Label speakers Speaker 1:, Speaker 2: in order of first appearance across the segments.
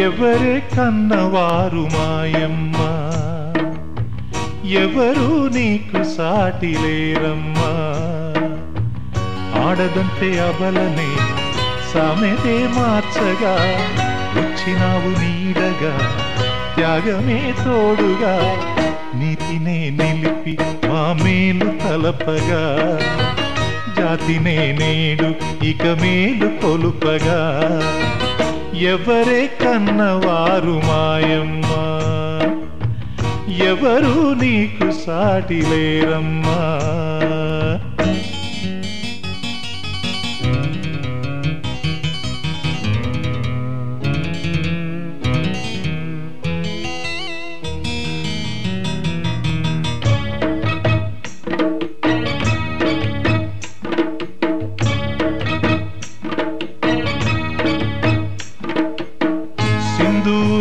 Speaker 1: ఎవరే కన్నవారు మాయమ్మ? ఎవరు నీకు సాటి లేరమ్మా? ఆడదంటే అబలనే సామెతే మార్చగా వచ్చినావు నీడగా త్యాగమే తోడుగా నీతినే నిలిపి మా మేలు తలపగా జాతినే నేడు ఇక మేలు కొలుపగా. ఎవరే కన్నవారు మాయమ్మ? ఎవరు నీకు సాటి లేరమ్మా?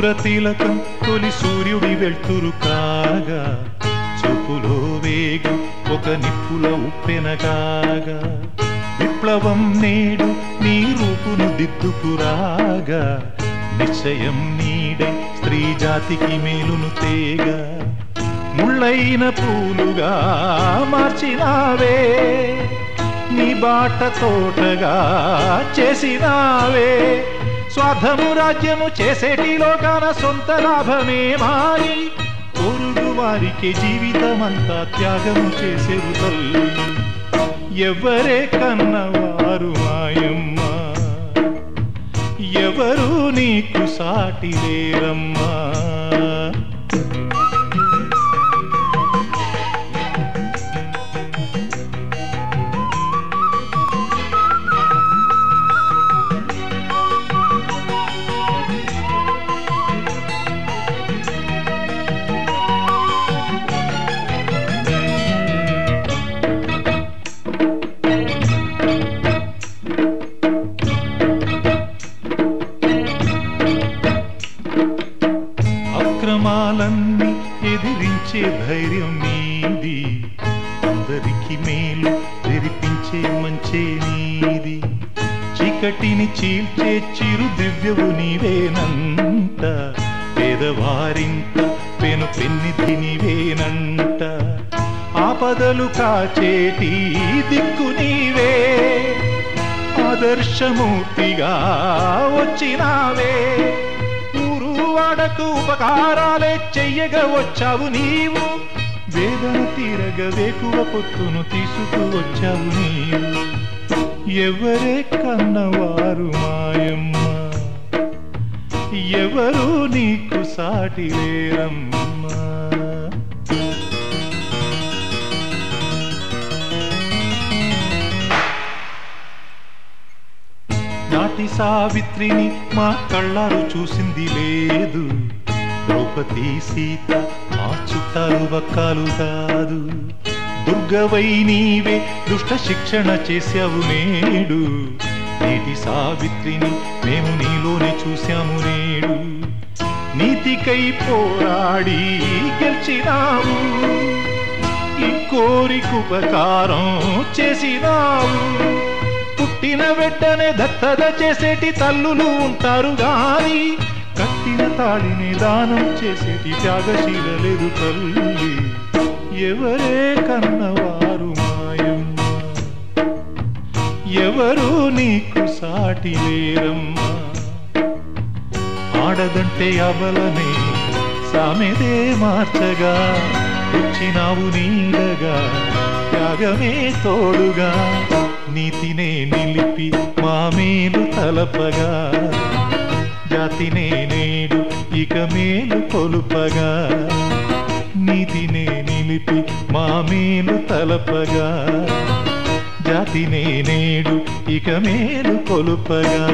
Speaker 1: సింధూర తిలకం తొలి సూర్యుడి వెళ్తురు కాగా చూపులో వేగం ఒక నిప్పుల ఉప్పెనగాగా విప్లవం నేడు నీ రూపును దిద్దుకురాగా నిశ్చయం నీడే స్త్రీ జాతికి మేలును తేగ ముళ్ళైన పూలుగా మార్చినావే నీ బాట తోటగా చేసినావే స్వార్థము రాజ్యము చేసేటి లోకాన సొంత లాభమే మారి. పొరుగు వారికి జీవితమంతా త్యాగము చేసేరు తల్లి. ఎవరే కన్నవారు మాయమ్మ? ఎవరు నీకు సాటి లేరమ్మా? ధైర్యం నీది. అందరికి మేలు తెరిపించే మంచే నీది. చీకటిని చీల్చే చిరు దివ్యవు నీవేనంట. పేదవారింత పెను పెన్నిధి నీవేనంట. ఆపదలు కాచేటి దిక్కు నీవే. ఆదర్శమూర్తిగా వచ్చినావే. ఊరు వాడకు ఉపకారాలే చెయ్యగా వచ్చావు నీవు. వేదన తీరగ వేకువ పొత్తును తీసుకువచ్చావు నీవు. ఎవరే కన్నవారు మాయమ్మ? ఎవరు నీకు సాటి లేరమ్మా? నాటి సావిత్రిని మా కళ్ళారు చూసింది లేదు. ద్రౌపది సీత మా చుట్టాలు కాదు. దుర్గవై నీవే దుష్ట శిక్షణ చేశావు నేడు. నీటి సావిత్రిని మేము నీలోనే చూశాము నేడు. నీతికై పోరాడి గెలిచినావు ఈ కోరికుపకారం చేసినావు పుట్టిన వెంటనే దత్తత చేసేటి తల్లులు ఉంటారు గాని కట్టిన తాళిని దానం చేసేటి త్యాగశీలలేదు తల్లి. ఎవరే కన్నవారు మాయమ్మ? ఎవరు నీకు సాటి లేరమ్మా? ఆడదంటే అబలనే సామెదే మార్చగా. వచ్చినావు నీడగా త్యాగమే తోడుగా. నీతినే నిలిపి మా మేలు తలపగా. జాతినే నేడు ఇక మేలు కొలుపగా. నీతినే నిలిపి మా మేలు తలపగా. జాతినే నేడు ఇక మేలు కొలుపగా.